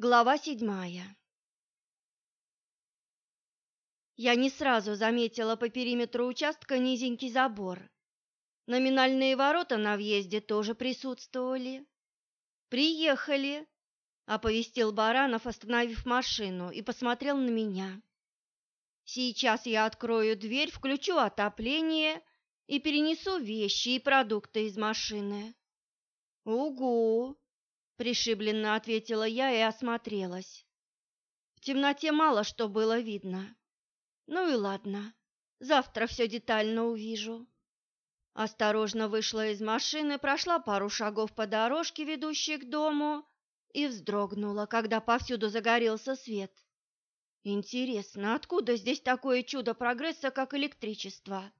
Глава седьмая Я не сразу заметила по периметру участка низенький забор. Номинальные ворота на въезде тоже присутствовали. «Приехали!» — оповестил Баранов, остановив машину, и посмотрел на меня. «Сейчас я открою дверь, включу отопление и перенесу вещи и продукты из машины». «Угу!» Пришибленно ответила я и осмотрелась. В темноте мало что было видно. Ну и ладно, завтра все детально увижу. Осторожно вышла из машины, прошла пару шагов по дорожке, ведущей к дому, и вздрогнула, когда повсюду загорелся свет. Интересно, откуда здесь такое чудо прогресса, как электричество?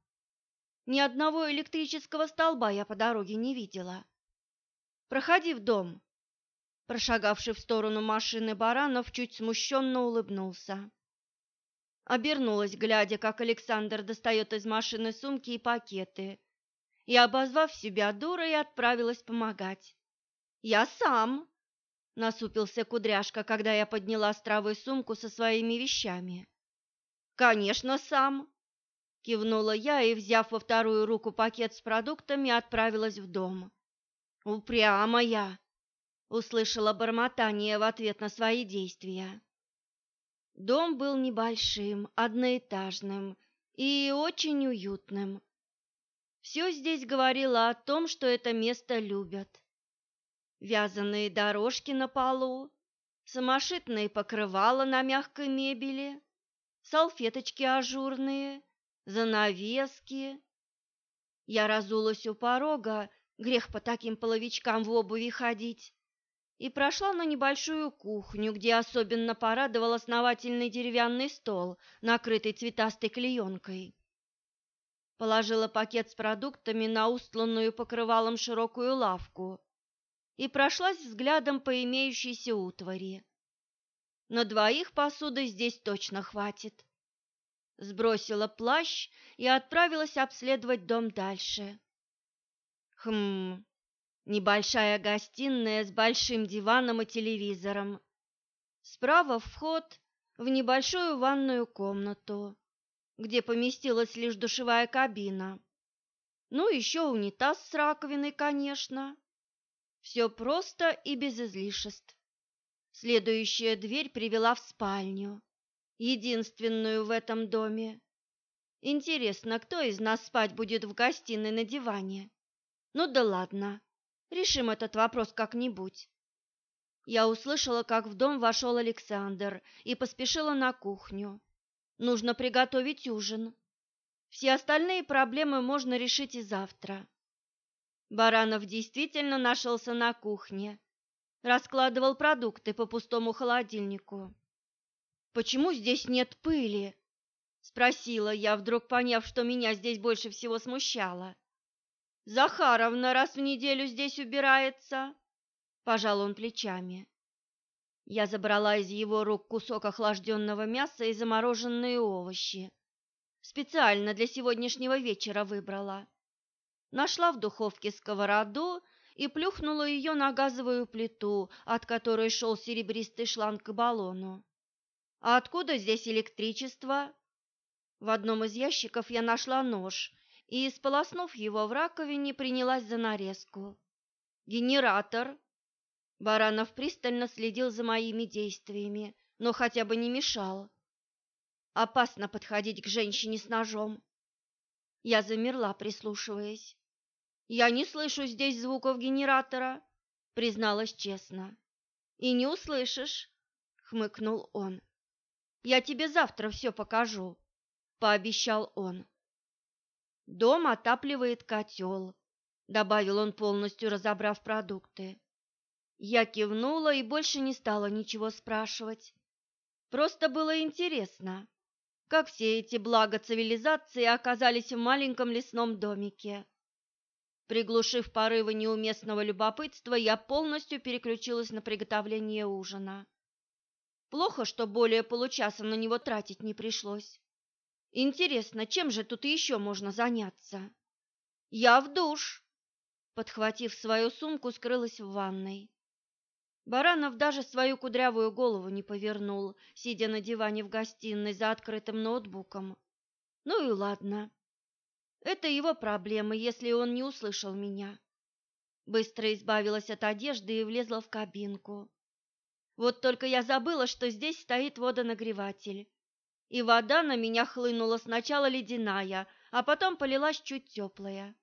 Ни одного электрического столба я по дороге не видела. Проходи в дом, Прошагавший в сторону машины Баранов чуть смущенно улыбнулся. Обернулась, глядя, как Александр достает из машины сумки и пакеты, и, обозвав себя дурой, отправилась помогать. «Я сам!» — насупился кудряшка, когда я подняла с травы сумку со своими вещами. «Конечно, сам!» — кивнула я и, взяв во вторую руку пакет с продуктами, отправилась в дом. «Упрямая!» Услышала бормотание в ответ на свои действия. Дом был небольшим, одноэтажным и очень уютным. Все здесь говорило о том, что это место любят. Вязаные дорожки на полу, самошитные покрывала на мягкой мебели, салфеточки ажурные, занавески. Я разулась у порога, грех по таким половичкам в обуви ходить, и прошла на небольшую кухню, где особенно порадовал основательный деревянный стол, накрытый цветастой клеенкой. Положила пакет с продуктами на устланную покрывалом широкую лавку и прошлась взглядом по имеющейся утвари. На двоих посуды здесь точно хватит. Сбросила плащ и отправилась обследовать дом дальше. Хм, Небольшая гостиная с большим диваном и телевизором. Справа вход в небольшую ванную комнату, где поместилась лишь душевая кабина. Ну, еще унитаз с раковиной, конечно. Все просто и без излишеств. Следующая дверь привела в спальню, единственную в этом доме. Интересно, кто из нас спать будет в гостиной на диване? Ну да ладно. Решим этот вопрос как-нибудь. Я услышала, как в дом вошел Александр и поспешила на кухню. Нужно приготовить ужин. Все остальные проблемы можно решить и завтра. Баранов действительно нашелся на кухне. Раскладывал продукты по пустому холодильнику. «Почему здесь нет пыли?» – спросила я, вдруг поняв, что меня здесь больше всего смущало. Захаровна раз в неделю здесь убирается, пожал он плечами. Я забрала из его рук кусок охлажденного мяса и замороженные овощи. Специально для сегодняшнего вечера выбрала. Нашла в духовке сковороду и плюхнула ее на газовую плиту, от которой шел серебристый шланг к баллону. А откуда здесь электричество? В одном из ящиков я нашла нож и, сполоснув его в раковине, принялась за нарезку. «Генератор!» Баранов пристально следил за моими действиями, но хотя бы не мешал. Опасно подходить к женщине с ножом. Я замерла, прислушиваясь. «Я не слышу здесь звуков генератора», — призналась честно. «И не услышишь», — хмыкнул он. «Я тебе завтра все покажу», — пообещал он. Дом отапливает котел», — добавил он, полностью разобрав продукты. Я кивнула и больше не стала ничего спрашивать. Просто было интересно, как все эти блага цивилизации оказались в маленьком лесном домике. Приглушив порывы неуместного любопытства, я полностью переключилась на приготовление ужина. Плохо, что более получаса на него тратить не пришлось. Интересно, чем же тут еще можно заняться? Я в душ. Подхватив свою сумку, скрылась в ванной. Баранов даже свою кудрявую голову не повернул, сидя на диване в гостиной за открытым ноутбуком. Ну и ладно. Это его проблемы, если он не услышал меня. Быстро избавилась от одежды и влезла в кабинку. Вот только я забыла, что здесь стоит водонагреватель. И вода на меня хлынула сначала ледяная, а потом полилась чуть теплая.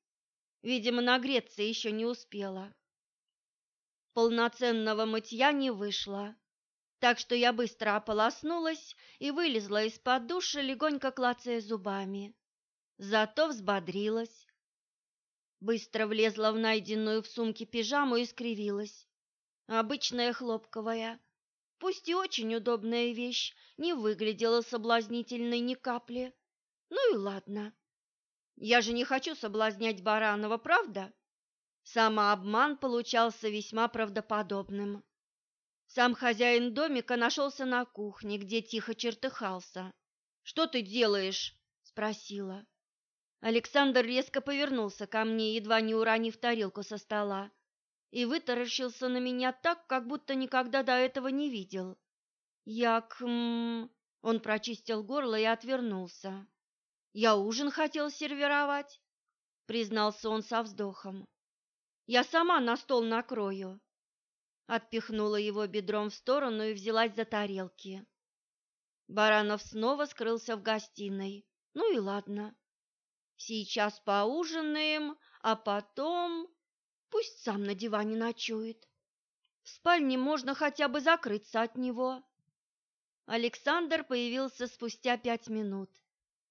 Видимо, нагреться еще не успела. Полноценного мытья не вышло, так что я быстро ополоснулась и вылезла из-под душа, легонько клацая зубами. Зато взбодрилась. Быстро влезла в найденную в сумке пижаму и скривилась. Обычная хлопковая, пусть и очень удобная вещь, не выглядела соблазнительной ни капли. Ну и ладно. Я же не хочу соблазнять Баранова, правда? Самообман получался весьма правдоподобным. Сам хозяин домика нашелся на кухне, где тихо чертыхался. «Что ты делаешь?» – спросила. Александр резко повернулся ко мне, едва не уронив тарелку со стола, и вытаращился на меня так, как будто никогда до этого не видел. «Я к...» Он прочистил горло и отвернулся. «Я ужин хотел сервировать», — признался он со вздохом. Я сама на стол накрою. Отпихнула его бедром в сторону и взялась за тарелки. Баранов снова скрылся в гостиной. Ну и ладно. Сейчас поужинаем, а потом пусть сам на диване ночует. В спальне можно хотя бы закрыться от него. Александр появился спустя пять минут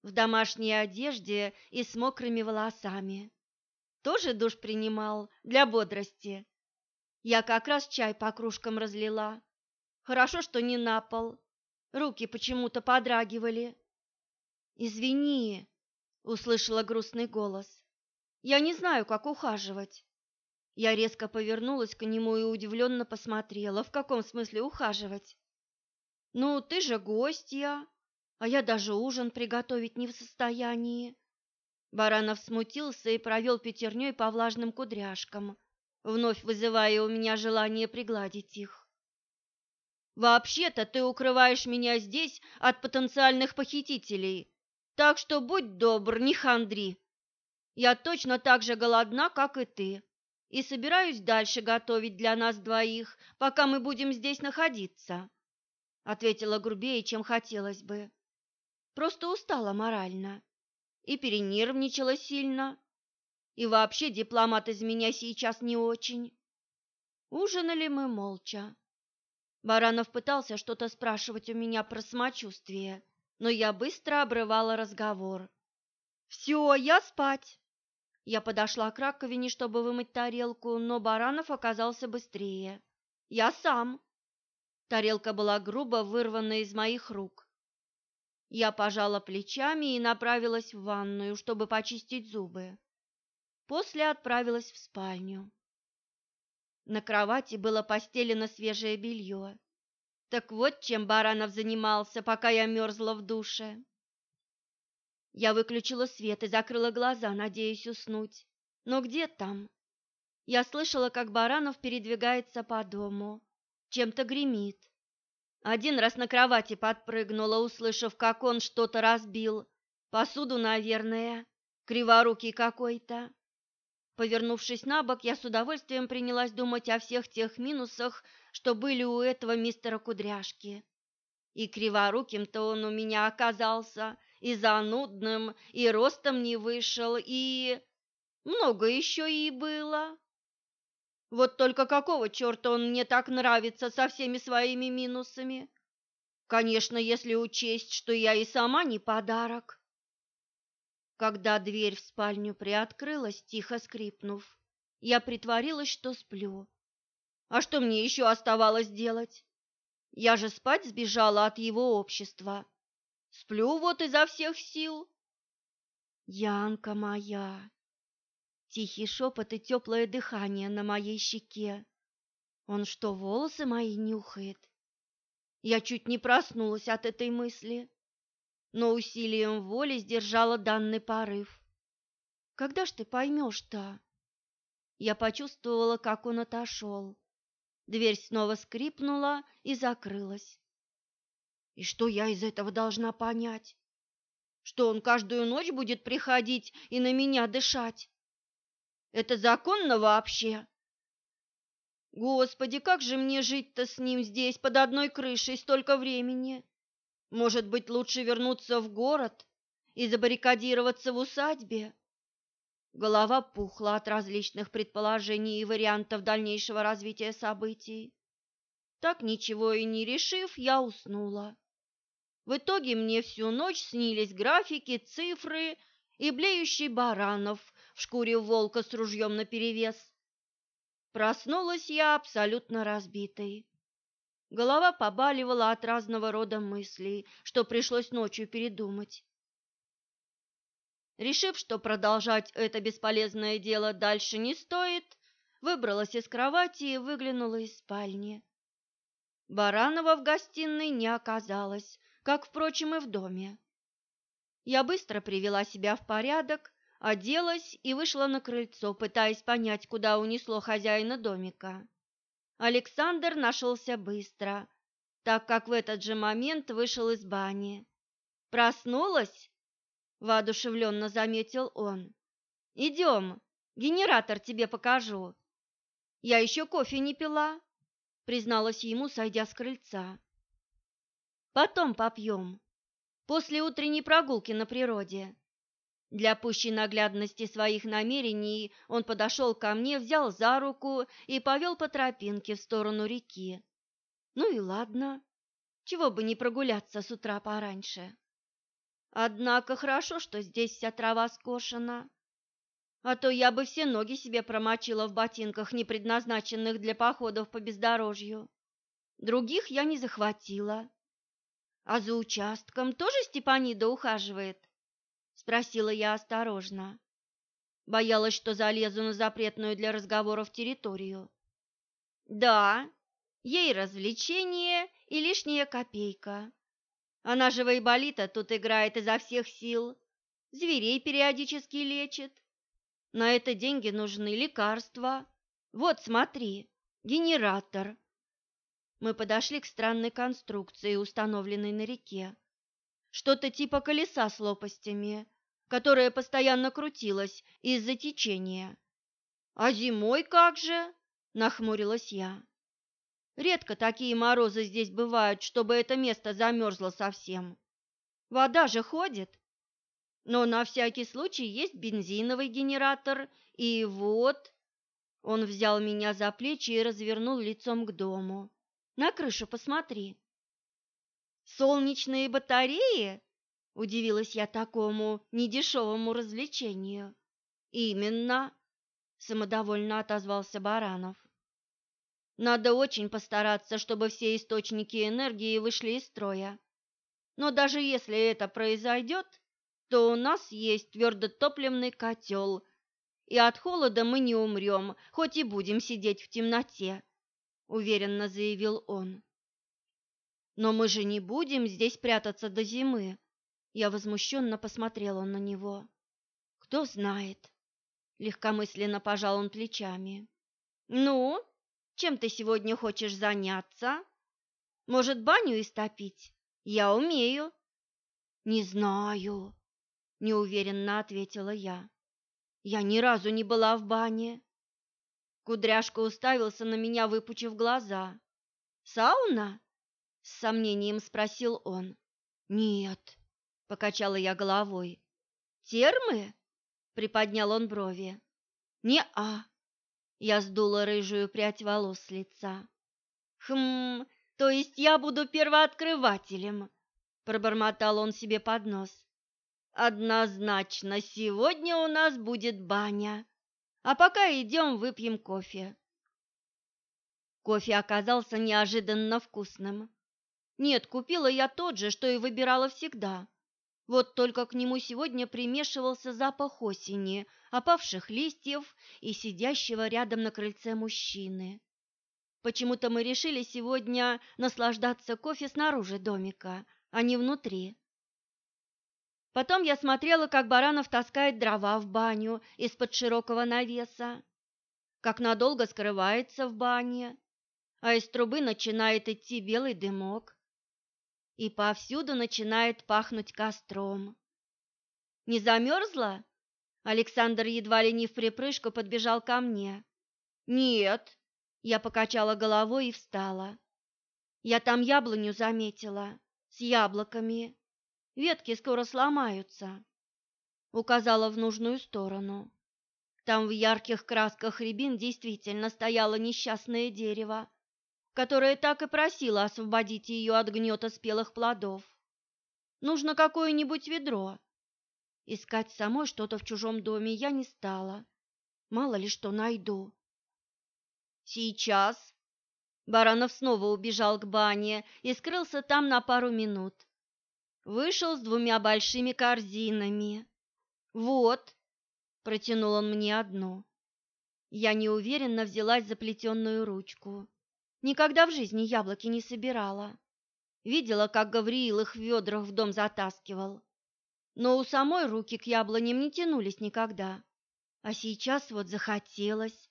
в домашней одежде и с мокрыми волосами тоже душ принимал для бодрости. Я как раз чай по кружкам разлила. Хорошо, что не на пол. Руки почему-то подрагивали. «Извини», — услышала грустный голос. «Я не знаю, как ухаживать». Я резко повернулась к нему и удивленно посмотрела. В каком смысле ухаживать? «Ну, ты же гостья, а я даже ужин приготовить не в состоянии. Баранов смутился и провел пятерней по влажным кудряшкам, вновь вызывая у меня желание пригладить их. «Вообще-то ты укрываешь меня здесь от потенциальных похитителей, так что будь добр, не хандри. Я точно так же голодна, как и ты, и собираюсь дальше готовить для нас двоих, пока мы будем здесь находиться», — ответила грубее, чем хотелось бы. «Просто устала морально» и перенервничала сильно. И вообще дипломат из меня сейчас не очень. Ужинали мы молча. Баранов пытался что-то спрашивать у меня про самочувствие, но я быстро обрывала разговор. «Все, я спать!» Я подошла к раковине, чтобы вымыть тарелку, но Баранов оказался быстрее. «Я сам!» Тарелка была грубо вырвана из моих рук. Я пожала плечами и направилась в ванную, чтобы почистить зубы. После отправилась в спальню. На кровати было постелено свежее белье. Так вот, чем Баранов занимался, пока я мерзла в душе. Я выключила свет и закрыла глаза, надеясь уснуть. Но где там? Я слышала, как Баранов передвигается по дому, чем-то гремит. Один раз на кровати подпрыгнула, услышав, как он что-то разбил. Посуду, наверное, криворукий какой-то. Повернувшись на бок, я с удовольствием принялась думать о всех тех минусах, что были у этого мистера Кудряшки. И криворуким-то он у меня оказался, и занудным, и ростом не вышел, и... Много еще и было. Вот только какого черта он мне так нравится со всеми своими минусами? Конечно, если учесть, что я и сама не подарок. Когда дверь в спальню приоткрылась, тихо скрипнув, я притворилась, что сплю. А что мне еще оставалось делать? Я же спать сбежала от его общества. Сплю вот изо всех сил. Янка моя, Тихий шепот и теплое дыхание на моей щеке. Он что, волосы мои нюхает? Я чуть не проснулась от этой мысли, но усилием воли сдержала данный порыв. Когда ж ты поймешь-то? Я почувствовала, как он отошел. Дверь снова скрипнула и закрылась. И что я из этого должна понять? Что он каждую ночь будет приходить и на меня дышать? Это законно вообще? Господи, как же мне жить-то с ним здесь под одной крышей столько времени? Может быть, лучше вернуться в город и забаррикадироваться в усадьбе? Голова пухла от различных предположений и вариантов дальнейшего развития событий. Так ничего и не решив, я уснула. В итоге мне всю ночь снились графики, цифры и блеющий баранов в шкуре волка с ружьем наперевес. Проснулась я абсолютно разбитой. Голова побаливала от разного рода мыслей, что пришлось ночью передумать. Решив, что продолжать это бесполезное дело дальше не стоит, выбралась из кровати и выглянула из спальни. Баранова в гостиной не оказалось, как, впрочем, и в доме. Я быстро привела себя в порядок, оделась и вышла на крыльцо, пытаясь понять, куда унесло хозяина домика. Александр нашелся быстро, так как в этот же момент вышел из бани. «Проснулась?» воодушевленно заметил он. «Идем, генератор тебе покажу. Я еще кофе не пила, призналась ему, сойдя с крыльца. Потом попьем, после утренней прогулки на природе. Для пущей наглядности своих намерений он подошел ко мне, взял за руку и повел по тропинке в сторону реки. Ну и ладно, чего бы не прогуляться с утра пораньше. Однако хорошо, что здесь вся трава скошена. А то я бы все ноги себе промочила в ботинках, не предназначенных для походов по бездорожью. Других я не захватила. А за участком тоже Степанида ухаживает? Спросила я осторожно. Боялась, что залезу на запретную для разговоров территорию. Да, ей развлечение и лишняя копейка. Она же Вайболита тут играет изо всех сил, зверей периодически лечит. На это деньги нужны, лекарства. Вот, смотри, генератор. Мы подошли к странной конструкции, установленной на реке. Что-то типа колеса с лопастями, которое постоянно крутилось из-за течения. «А зимой как же?» – нахмурилась я. Редко такие морозы здесь бывают, чтобы это место замерзло совсем. Вода же ходит. Но на всякий случай есть бензиновый генератор, и вот... Он взял меня за плечи и развернул лицом к дому. На крышу посмотри. Солнечные батареи? Удивилась я такому недешевому развлечению. Именно, самодовольно отозвался Баранов. Надо очень постараться, чтобы все источники энергии вышли из строя. Но даже если это произойдет, то у нас есть твердотопливный котел, и от холода мы не умрем, хоть и будем сидеть в темноте», — уверенно заявил он. «Но мы же не будем здесь прятаться до зимы», — я возмущенно посмотрела на него. «Кто знает», — легкомысленно пожал он плечами. «Ну?» Чем ты сегодня хочешь заняться? Может, баню истопить? Я умею. Не знаю, неуверенно ответила я. Я ни разу не была в бане. Кудряшка уставился на меня, выпучив глаза. Сауна? С сомнением спросил он. Нет, покачала я головой. Термы? Приподнял он брови. Не-а. Я сдула рыжую прядь волос с лица. «Хм, то есть я буду первооткрывателем?» Пробормотал он себе под нос. «Однозначно, сегодня у нас будет баня. А пока идем выпьем кофе». Кофе оказался неожиданно вкусным. Нет, купила я тот же, что и выбирала всегда. Вот только к нему сегодня примешивался запах осени, опавших листьев и сидящего рядом на крыльце мужчины. Почему-то мы решили сегодня наслаждаться кофе снаружи домика, а не внутри. Потом я смотрела, как Баранов таскает дрова в баню из-под широкого навеса, как надолго скрывается в бане, а из трубы начинает идти белый дымок, и повсюду начинает пахнуть костром. «Не замерзла?» Александр едва ли не в припрыжку подбежал ко мне. «Нет», — я покачала головой и встала. «Я там яблоню заметила, с яблоками. Ветки скоро сломаются», — указала в нужную сторону. Там в ярких красках рябин действительно стояло несчастное дерево, которое так и просило освободить ее от гнета спелых плодов. Нужно какое-нибудь ведро. Искать самой что-то в чужом доме я не стала. Мало ли что найду. Сейчас. Баранов снова убежал к бане и скрылся там на пару минут. Вышел с двумя большими корзинами. Вот, Протянул он мне одну. Я неуверенно взялась за плетеную ручку. Никогда в жизни яблоки не собирала. Видела, как Гавриил их в ведрах в дом затаскивал. Но у самой руки к яблоням не тянулись никогда. А сейчас вот захотелось.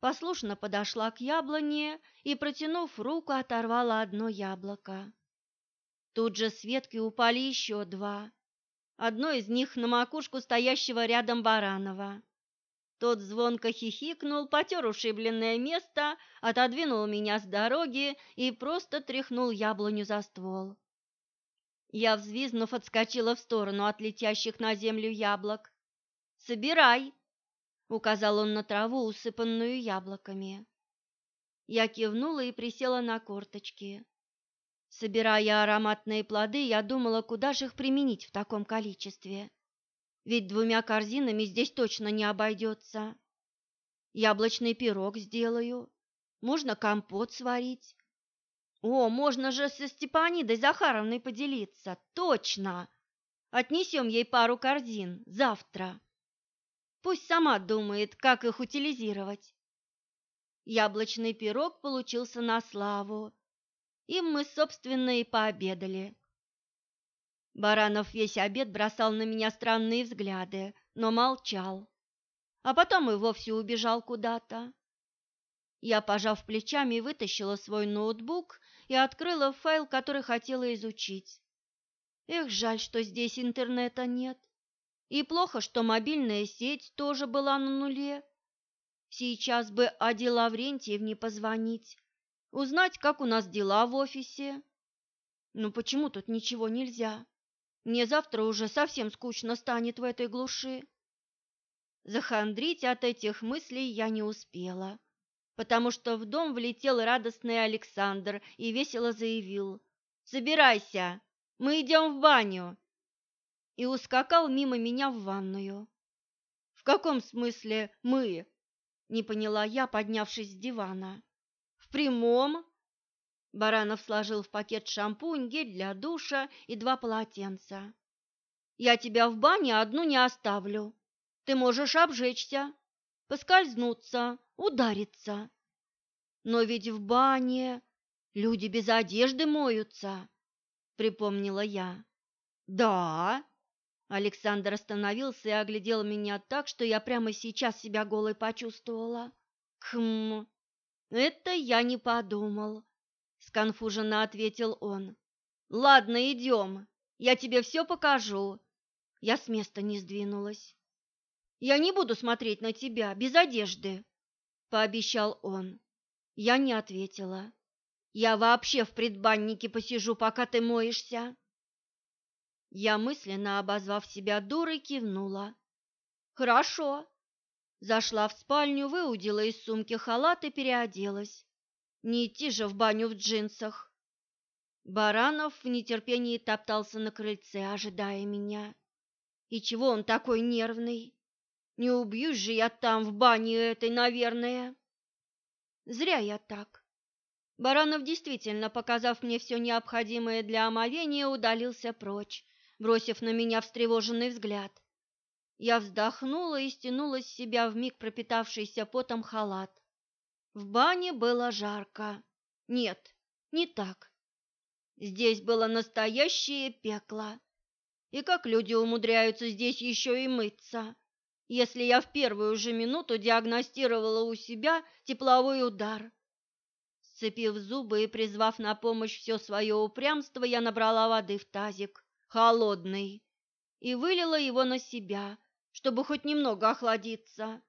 Послушно подошла к яблоне и, протянув руку, оторвала одно яблоко. Тут же с ветки упали еще два. Одно из них на макушку стоящего рядом Баранова. Тот звонко хихикнул, потер ушибленное место, отодвинул меня с дороги и просто тряхнул яблоню за ствол. Я, взвизнув, отскочила в сторону от летящих на землю яблок. «Собирай!» — указал он на траву, усыпанную яблоками. Я кивнула и присела на корточки. Собирая ароматные плоды, я думала, куда же их применить в таком количестве. Ведь двумя корзинами здесь точно не обойдется. Яблочный пирог сделаю, можно компот сварить. О, можно же со Степанидой Захаровной поделиться, точно! Отнесем ей пару корзин завтра. Пусть сама думает, как их утилизировать. Яблочный пирог получился на славу им мы, собственно, и пообедали. Баранов весь обед бросал на меня странные взгляды, но молчал. А потом и вовсе убежал куда-то. Я, пожав плечами, вытащила свой ноутбук и открыла файл, который хотела изучить. Эх, жаль, что здесь интернета нет. И плохо, что мобильная сеть тоже была на нуле. Сейчас бы Аде Лаврентьевне позвонить, Узнать, как у нас дела в офисе. Ну почему тут ничего нельзя? Мне завтра уже совсем скучно станет в этой глуши. Захандрить от этих мыслей я не успела, потому что в дом влетел радостный Александр и весело заявил «Собирайся, мы идем в баню!» и ускакал мимо меня в ванную. «В каком смысле мы?» – не поняла я, поднявшись с дивана прямом?» Баранов сложил в пакет шампунь, гель для душа и два полотенца. «Я тебя в бане одну не оставлю. Ты можешь обжечься, поскользнуться, удариться. Но ведь в бане люди без одежды моются», — припомнила я. «Да?» Александр остановился и оглядел меня так, что я прямо сейчас себя голой почувствовала. «Хм, «Это я не подумал», — сконфуженно ответил он. «Ладно, идем, я тебе все покажу». Я с места не сдвинулась. «Я не буду смотреть на тебя без одежды», — пообещал он. Я не ответила. «Я вообще в предбаннике посижу, пока ты моешься». Я мысленно, обозвав себя дурой, кивнула. «Хорошо, Зашла в спальню, выудила из сумки халат и переоделась. Не идти же в баню в джинсах. Баранов в нетерпении топтался на крыльце, ожидая меня. И чего он такой нервный? Не убьюсь же я там, в бане этой, наверное. Зря я так. Баранов действительно, показав мне все необходимое для омовения, удалился прочь, бросив на меня встревоженный взгляд. Я вздохнула и стянула с себя вмиг пропитавшийся потом халат. В бане было жарко. Нет, не так. Здесь было настоящее пекло. И как люди умудряются здесь еще и мыться, если я в первую же минуту диагностировала у себя тепловой удар? Сцепив зубы и призвав на помощь все свое упрямство, я набрала воды в тазик, холодный, и вылила его на себя, чтобы хоть немного охладиться.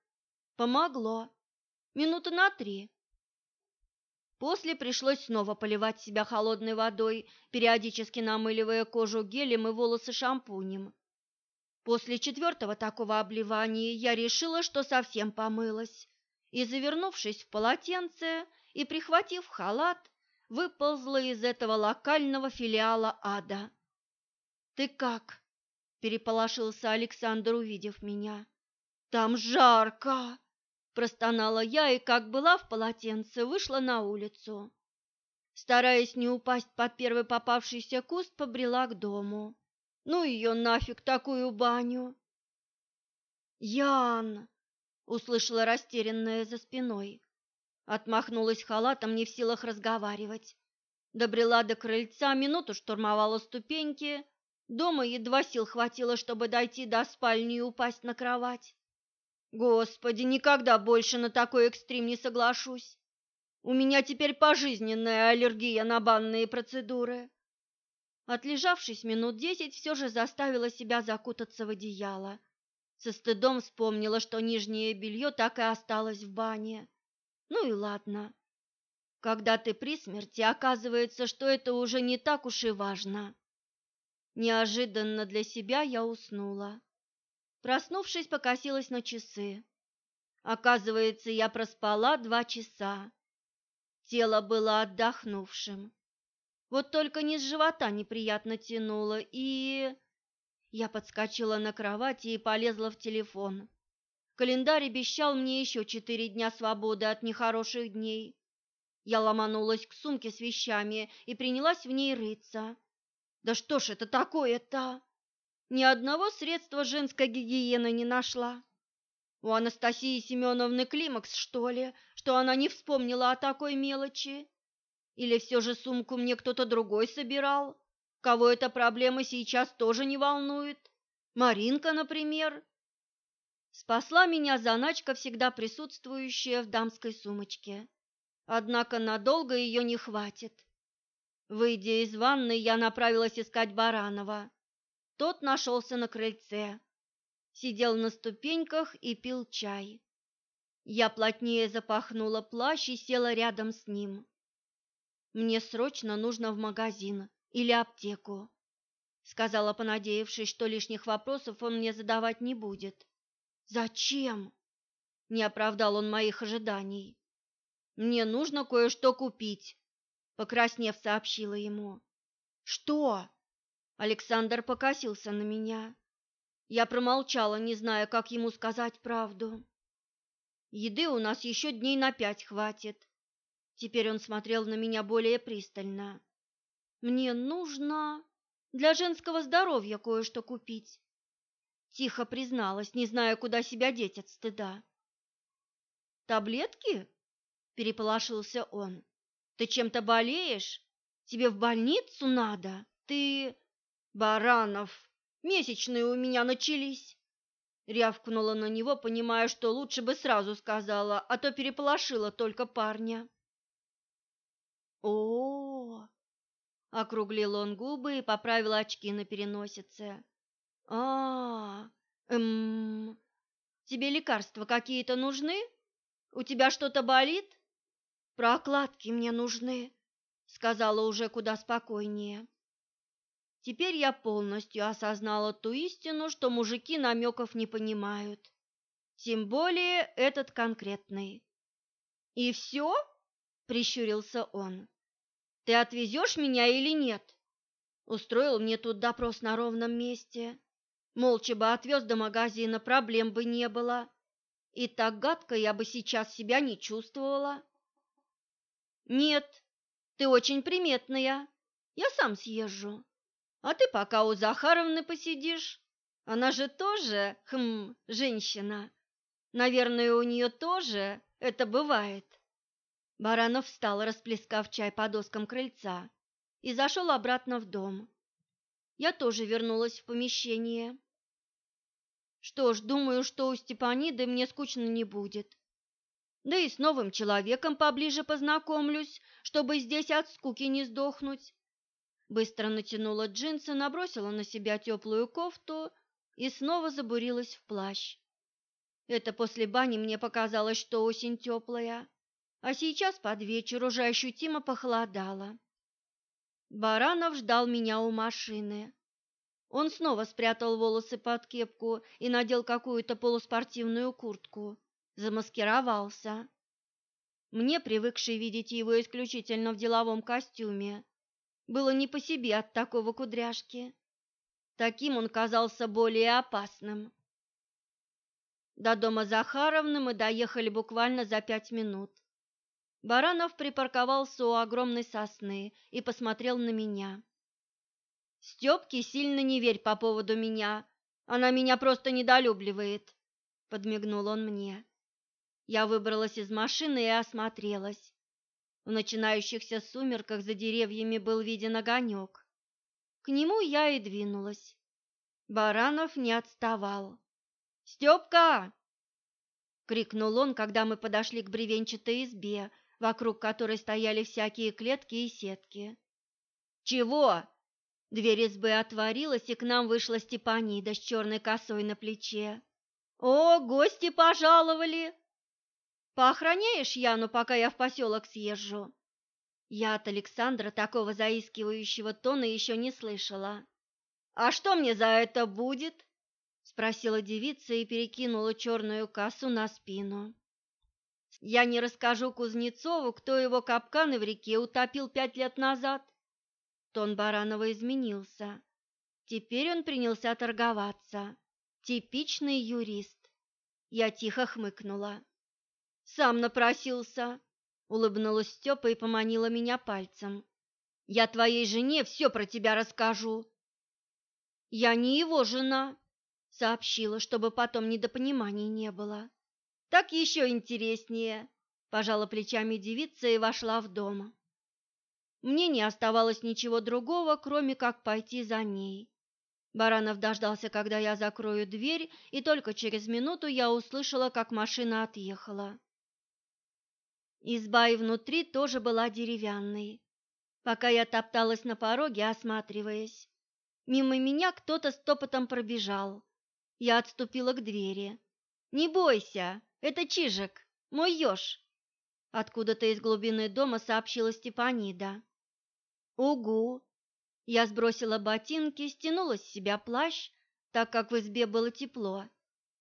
Помогло. Минуты на три. После пришлось снова поливать себя холодной водой, периодически намыливая кожу гелем и волосы шампунем. После четвертого такого обливания я решила, что совсем помылась, и, завернувшись в полотенце и прихватив халат, выползла из этого локального филиала ада. «Ты как?» – переполошился Александр, увидев меня. «Там жарко!» Простонала я и, как была в полотенце, вышла на улицу. Стараясь не упасть под первый попавшийся куст, побрела к дому. Ну ее нафиг, такую баню! «Ян!» — услышала растерянная за спиной. Отмахнулась халатом, не в силах разговаривать. Добрела до крыльца, минуту штурмовала ступеньки. Дома едва сил хватило, чтобы дойти до спальни и упасть на кровать. Господи, никогда больше на такой экстрим не соглашусь. У меня теперь пожизненная аллергия на банные процедуры. Отлежавшись минут десять, все же заставила себя закутаться в одеяло. Со стыдом вспомнила, что нижнее белье так и осталось в бане. Ну и ладно. Когда ты при смерти, оказывается, что это уже не так уж и важно. Неожиданно для себя я уснула. Проснувшись, покосилась на часы. Оказывается, я проспала два часа. Тело было отдохнувшим. Вот только низ живота неприятно тянуло, и... Я подскочила на кровати и полезла в телефон. Календарь обещал мне еще четыре дня свободы от нехороших дней. Я ломанулась к сумке с вещами и принялась в ней рыться. Да что ж это такое-то? Ни одного средства женской гигиены не нашла. У Анастасии Семеновны климакс, что ли, что она не вспомнила о такой мелочи? Или все же сумку мне кто-то другой собирал, кого эта проблема сейчас тоже не волнует? Маринка, например? Спасла меня заначка, всегда присутствующая в дамской сумочке. Однако надолго ее не хватит. Выйдя из ванной, я направилась искать Баранова. Тот нашелся на крыльце, сидел на ступеньках и пил чай. Я плотнее запахнула плащ и села рядом с ним. Мне срочно нужно в магазин или аптеку, сказала, понадеявшись, что лишних вопросов он мне задавать не будет. Зачем? Не оправдал он моих ожиданий. Мне нужно кое-что купить, покраснев, сообщила ему. Что? Александр покосился на меня. Я промолчала, не зная, как ему сказать правду. Еды у нас еще дней на пять хватит. Теперь он смотрел на меня более пристально. Мне нужно для женского здоровья кое-что купить. Тихо призналась, не зная, куда себя деть от стыда. Таблетки? Переполошился он. Ты чем-то болеешь? Тебе в больницу надо? Ты Баранов, месячные у меня начались. Рявкнула на него, понимая, что лучше бы сразу сказала, а то переполошила только парня. О, округлил он губы и поправил очки на переносице. А, -а эм, тебе лекарства какие-то нужны? У тебя что-то болит? Прокладки мне нужны, сказала уже куда спокойнее. Теперь я полностью осознала ту истину, что мужики намеков не понимают. Тем более этот конкретный. «И все?» – прищурился он. «Ты отвезешь меня или нет?» Устроил мне тут допрос на ровном месте. Молча бы отвез до магазина, проблем бы не было. И так гадко я бы сейчас себя не чувствовала. «Нет, ты очень приметная. Я сам съезжу», а ты пока у Захаровны посидишь. Она же тоже, хм, женщина. Наверное, у нее тоже это бывает. Баранов встал, расплескав чай по доскам крыльца, и зашел обратно в дом. Я тоже вернулась в помещение. Что ж, думаю, что у Степаниды мне скучно не будет. Да и с новым человеком поближе познакомлюсь, чтобы здесь от скуки не сдохнуть. Быстро натянула джинсы, набросила на себя теплую кофту и снова забурилась в плащ. Это после бани мне показалось, что осень теплая, а сейчас под вечер уже ощутимо похолодало. Баранов ждал меня у машины. Он снова спрятал волосы под кепку и надел какую-то полуспортивную куртку. Замаскировался. Мне, привыкшей видеть его исключительно в деловом костюме, было не по себе от такого кудряшки. Таким он казался более опасным. До дома Захаровны мы доехали буквально за пять минут. Баранов припарковался у огромной сосны и посмотрел на меня. «Степке сильно не верь по поводу меня, она меня просто недолюбливает», — подмигнул он мне. Я выбралась из машины и осмотрелась. В начинающихся сумерках за деревьями был виден огонек. К нему я и двинулась. Баранов не отставал. «Степка!» — крикнул он, когда мы подошли к бревенчатой избе, вокруг которой стояли всякие клетки и сетки. «Чего?» Дверь избы отворилась, и к нам вышла Степанида с черной косой на плече. «О, гости пожаловали!» «Поохраняешь Яну, пока я в поселок съезжу?» Я от Александра такого заискивающего тона еще не слышала. «А что мне за это будет?» — спросила девица и перекинула черную косу на спину. «Я не расскажу Кузнецову, кто его капканы в реке утопил пять лет назад». Тон Баранова изменился. Теперь он принялся торговаться. Типичный юрист. Я тихо хмыкнула. «Сам напросился», — улыбнулась Степа и поманила меня пальцем. «Я твоей жене все про тебя расскажу». «Я не его жена», сообщила, чтобы потом недопониманий не было. Так еще интереснее, пожала плечами девица и вошла в дом. Мне не оставалось ничего другого, кроме как пойти за ней. Баранов дождался, когда я закрою дверь, и только через минуту я услышала, как машина отъехала. Изба и внутри тоже была деревянной. Пока я топталась на пороге, осматриваясь, мимо меня кто-то стопотом пробежал. Я отступила к двери. «Не бойся, это Чижик, мой еж!» Откуда-то из глубины дома сообщила Степанида. «Угу!» Я сбросила ботинки, стянула с себя плащ, так как в избе было тепло,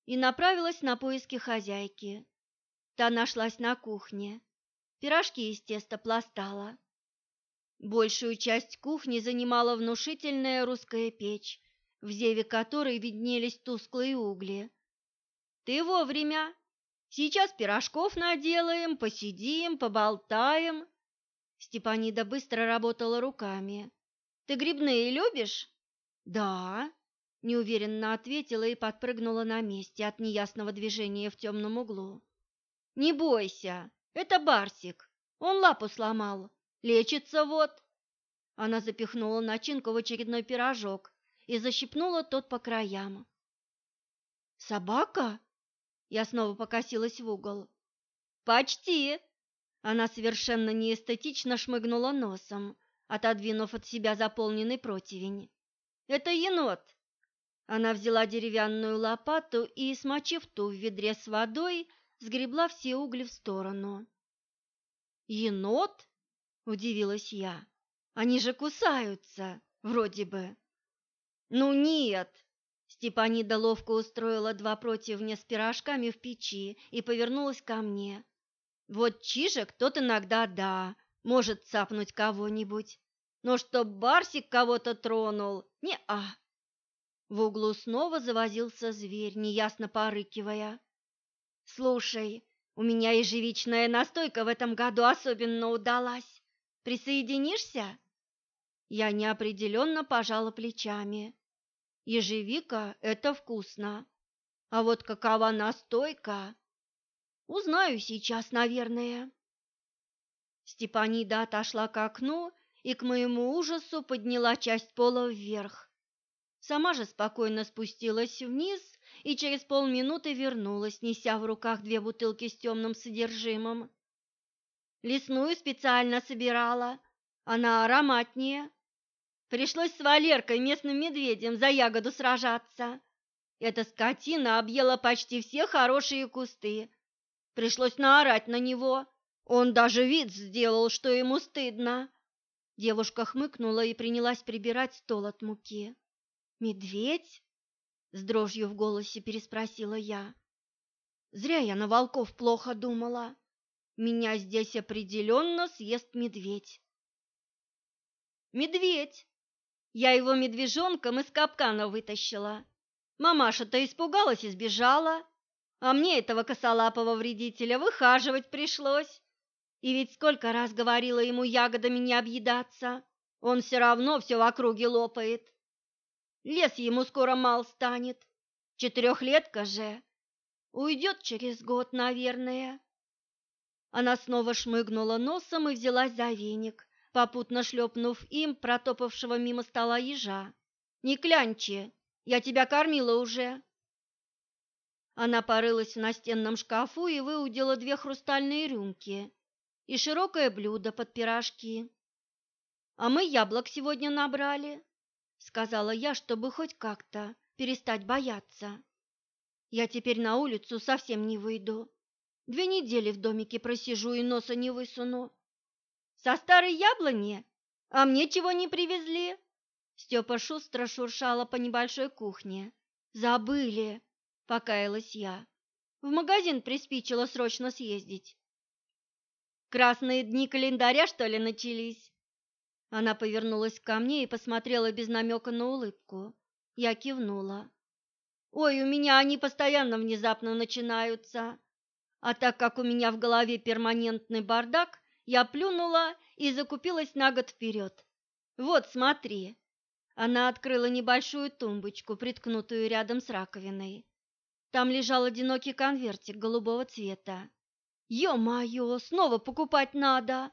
и направилась на поиски хозяйки. Та нашлась на кухне. Пирожки из теста пластала. Большую часть кухни занимала внушительная русская печь в зеве которой виднелись тусклые угли. «Ты вовремя! Сейчас пирожков наделаем, посидим, поболтаем!» Степанида быстро работала руками. «Ты грибные любишь?» «Да», — неуверенно ответила и подпрыгнула на месте от неясного движения в темном углу. «Не бойся, это Барсик, он лапу сломал, лечится вот». Она запихнула начинку в очередной пирожок, и защипнула тот по краям. «Собака?» Я снова покосилась в угол. «Почти!» Она совершенно неэстетично шмыгнула носом, отодвинув от себя заполненный противень. «Это енот!» Она взяла деревянную лопату и, смочив ту в ведре с водой, сгребла все угли в сторону. «Енот?» – удивилась я. «Они же кусаются, вроде бы». «Ну нет!» Степанида ловко устроила два противня с пирожками в печи и повернулась ко мне. «Вот Чижик тот иногда, да, может цапнуть кого-нибудь, но чтоб Барсик кого-то тронул, не-а!» В углу снова завозился зверь, неясно порыкивая. «Слушай, у меня ежевичная настойка в этом году особенно удалась. Присоединишься?» Я неопределенно пожала плечами. Ежевика – это вкусно. А вот какова настойка? Узнаю сейчас, наверное. Степанида отошла к окну и, к моему ужасу, подняла часть пола вверх. Сама же спокойно спустилась вниз и через полминуты вернулась, неся в руках две бутылки с темным содержимым. Лесную специально собирала, она ароматнее. Пришлось с Валеркой, местным медведем, за ягоду сражаться. Эта скотина объела почти все хорошие кусты. Пришлось наорать на него. Он даже вид сделал, что ему стыдно. Девушка хмыкнула и принялась прибирать стол от муки. «Медведь?» — с дрожью в голосе переспросила я. «Зря я на волков плохо думала. Меня здесь определенно съест медведь». «Медведь!» Я его медвежонком из капкана вытащила. Мамаша-то испугалась и сбежала, а мне этого косолапого вредителя выхаживать пришлось. И ведь сколько раз говорила ему ягодами не объедаться, он все равно все в округе лопает. Лес ему скоро мал станет, четырехлетка же. Уйдет через год, наверное. Она снова шмыгнула носом и взялась за веник, попутно шлепнув им протопавшего мимо стола ежа. «Не клянчи, я тебя кормила уже!» Она порылась в настенном шкафу и выудила две хрустальные рюмки и широкое блюдо под пирожки. «А мы яблок сегодня набрали», — сказала я, чтобы хоть как-то перестать бояться. «Я теперь на улицу совсем не выйду. Две недели в домике просижу и носа не высуну. Со старой яблони? А мне чего не привезли? Степа шустро шуршала по небольшой кухне. Забыли, покаялась я. В магазин приспичило срочно съездить. Красные дни календаря, что ли, начались? Она повернулась ко мне и посмотрела без намека на улыбку. Я кивнула. Ой, у меня они постоянно внезапно начинаются. А так как у меня в голове перманентный бардак, я плюнула и закупилась на год вперед. Вот, смотри. Она открыла небольшую тумбочку, приткнутую рядом с раковиной. Там лежал одинокий конвертик голубого цвета. «Ё-моё, снова покупать надо!»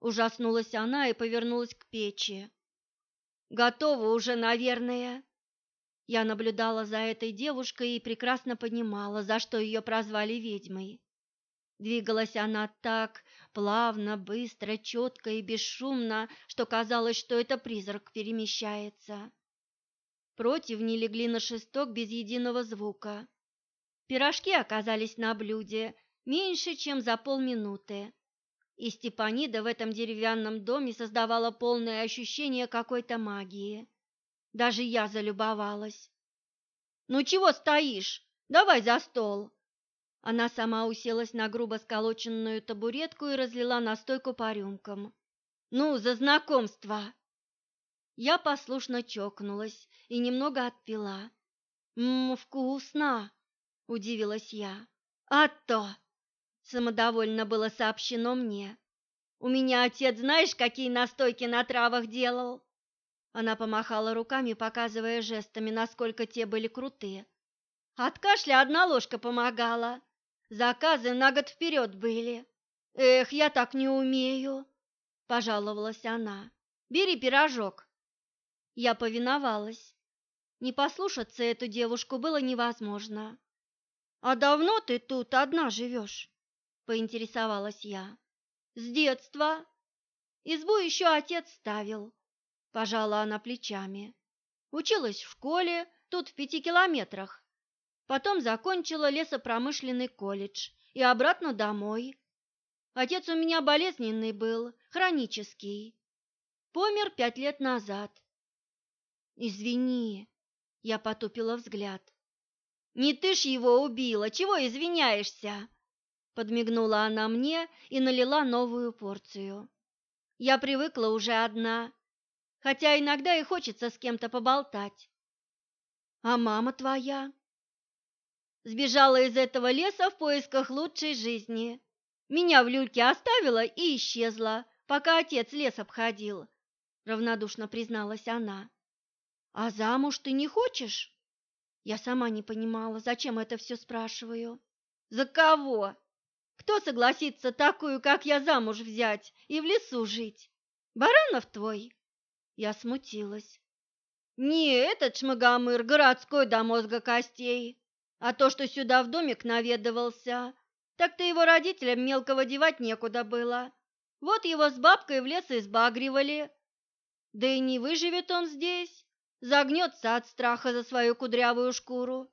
Ужаснулась она и повернулась к печи. «Готово уже, наверное». Я наблюдала за этой девушкой и прекрасно понимала, за что ее прозвали ведьмой. Двигалась она так плавно, быстро, четко и бесшумно, что казалось, что это призрак перемещается. Противни легли на шесток без единого звука. Пирожки оказались на блюде меньше, чем за полминуты. И Степанида в этом деревянном доме создавала полное ощущение какой-то магии. Даже я залюбовалась. «Ну чего стоишь? Давай за стол!» Она сама уселась на грубо сколоченную табуретку и разлила настойку по рюмкам. «Ну, за знакомство!» Я послушно чокнулась и немного отпила. «Ммм, вкусно!» – удивилась я. «А то!» – самодовольно было сообщено мне. «У меня отец знаешь, какие настойки на травах делал?» Она помахала руками, показывая жестами, насколько те были крутые. От кашля одна ложка помогала, Заказы на год вперед были. Эх, я так не умею, пожаловалась она. Бери пирожок. Я повиновалась. Не послушаться эту девушку было невозможно. А давно ты тут одна живешь? Поинтересовалась я. С детства. Избу еще отец ставил. Пожала она плечами. Училась в школе, тут в пяти километрах. Потом закончила лесопромышленный колледж и обратно домой. Отец у меня болезненный был, хронический. Помер пять лет назад. Извини, я потупила взгляд. Не ты ж его убила, чего извиняешься? Подмигнула она мне и налила новую порцию. Я привыкла уже одна, хотя иногда и хочется с кем-то поболтать. А мама твоя? Сбежала из этого леса в поисках лучшей жизни. Меня в люльке оставила и исчезла, пока отец лес обходил, равнодушно призналась она. А замуж ты не хочешь? Я сама не понимала, зачем это все спрашиваю. За кого? Кто согласится такую, как я, замуж взять и в лесу жить? Баранов твой? Я смутилась. Не этот шмагомыр городской до мозга костей. А то, что сюда в домик наведывался, так-то его родителям мелкого девать некуда было. Вот его с бабкой в лес избагривали. Да и не выживет он здесь, загнется от страха за свою кудрявую шкуру.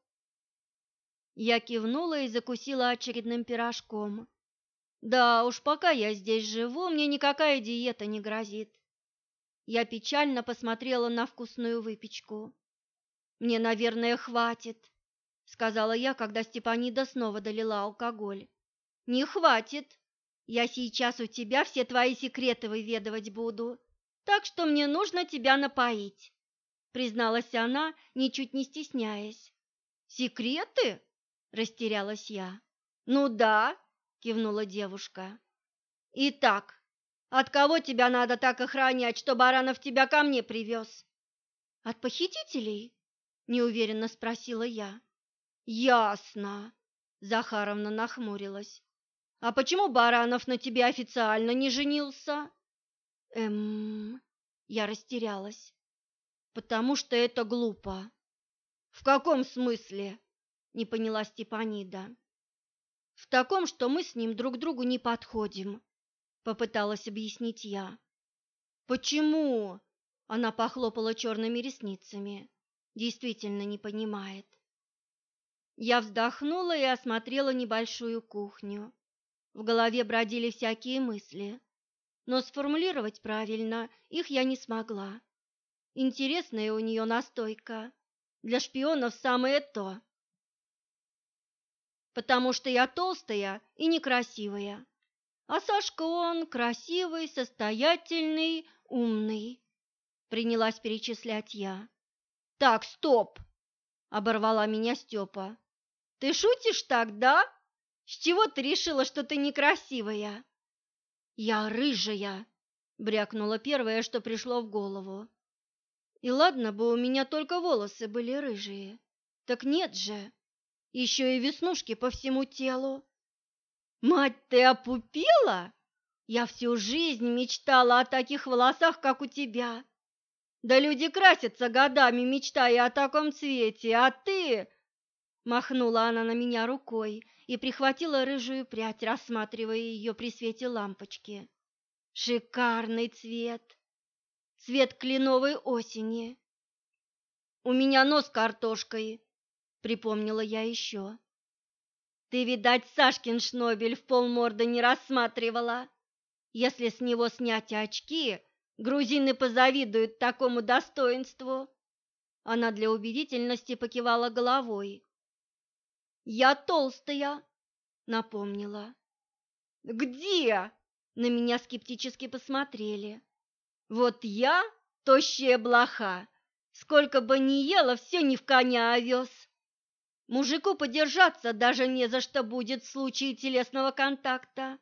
Я кивнула и закусила очередным пирожком. Да уж, пока я здесь живу, мне никакая диета не грозит. Я печально посмотрела на вкусную выпечку. Мне, наверное, хватит, сказала я, когда Степанида снова долила алкоголь. Не хватит. Я сейчас у тебя все твои секреты выведывать буду, так что мне нужно тебя напоить, призналась она, ничуть не стесняясь. Секреты? Растерялась я. Ну да, кивнула девушка. Итак, от кого тебя надо так охранять, что Баранов тебя ко мне привез?» От похитителей? неуверенно спросила я. Ясно, Захаровна нахмурилась. А почему Баранов на тебе официально не женился? Эм, я растерялась. Потому что это глупо. В каком смысле? Не поняла Степанида. В таком, что мы с ним друг другу не подходим, попыталась объяснить я. Почему? Она похлопала черными ресницами. Действительно не понимает. Я вздохнула и осмотрела небольшую кухню. В голове бродили всякие мысли, но сформулировать правильно их я не смогла. Интересная у нее настойка. Для шпионов самое то потому что я толстая и некрасивая. А Сашка он красивый, состоятельный, умный. Принялась перечислять я. Так, стоп, оборвала меня Степа. Ты шутишь так, да? С чего ты решила, что ты некрасивая? Я рыжая, брякнула первое, что пришло в голову. И ладно бы у меня только волосы были рыжие. Так нет же еще и веснушки по всему телу. Мать, ты опупела? Я всю жизнь мечтала о таких волосах, как у тебя. Да люди красятся годами, мечтая о таком цвете, а ты...» Махнула она на меня рукой и прихватила рыжую прядь, рассматривая ее при свете лампочки. «Шикарный цвет! Цвет кленовой осени! У меня нос картошкой, припомнила я еще. Ты, видать, Сашкин шнобель в полморда не рассматривала. Если с него снять очки, грузины позавидуют такому достоинству. Она для убедительности покивала головой. Я толстая, напомнила. Где? На меня скептически посмотрели. Вот я тощая блоха, сколько бы ни ела, все не в коня овес. Мужику подержаться даже не за что будет в случае телесного контакта.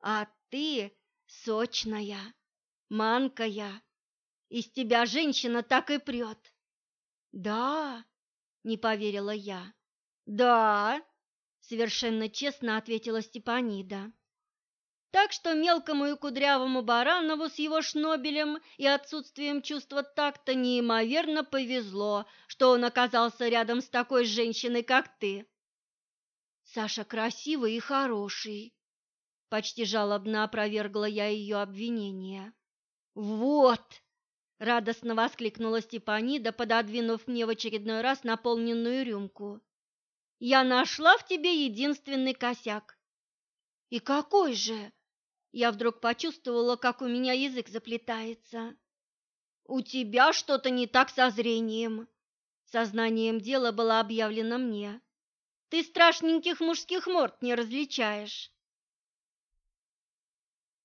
А ты сочная, манкая, из тебя женщина так и прет. Да, не поверила я. Да, совершенно честно ответила Степанида. Так что мелкому и кудрявому Баранову с его шнобелем и отсутствием чувства такта неимоверно повезло, что он оказался рядом с такой женщиной, как ты. Саша красивый и хороший. Почти жалобно опровергла я ее обвинение. Вот! Радостно воскликнула Степанида, пододвинув мне в очередной раз наполненную рюмку. Я нашла в тебе единственный косяк. И какой же? Я вдруг почувствовала, как у меня язык заплетается. «У тебя что-то не так со зрением», — сознанием дела было объявлено мне. «Ты страшненьких мужских морд не различаешь».